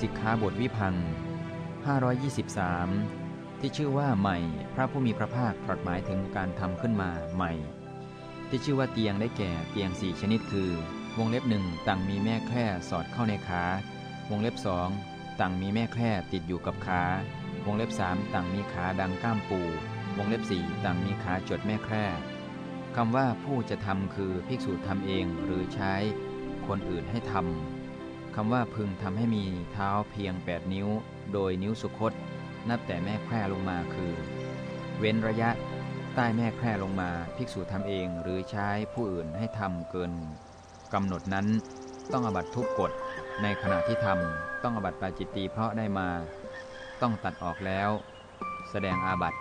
สิกขาบทวิพัง523 ที่ชื่อว่าใหม่ พระผู้มีพระภาคตรัสหมายถึงการทำขึ้นมาใหม่ ที่ชื่อว่าเตียงได้แก่เตียงสี่ชนิดคือ วงเล็บหนึ่งต่างมีแม่แคร่สอดเข้าในขาวงเล็บสองต่างมีแม่แคร่ติดอยู่กับขาวงเล็บสามต่างมีขาดังก้ามปู วงเล็บสี่ต่างมีขาจดแม่แคร่คำว่าผู้จะทำคือภิกษุทำเองหรือใช้คนอื่นให้ทำ คำว่าพึงทำให้มีเท้าเพียง 8 นิ้ว โดยนิ้วสุคต นับแต่แม่แคร่ลงมาคือ เว้นระยะใต้แม่แคร่ลงมาภิกษุทำเองหรือใช้ผู้อื่นให้ทำเกินกำหนดนั้นต้องอบัตทุกกฎในขณะที่ทำต้องอบัตปาจิตตีเพราะได้มา ต้องตัดออกแล้ว แสดงอาบัติ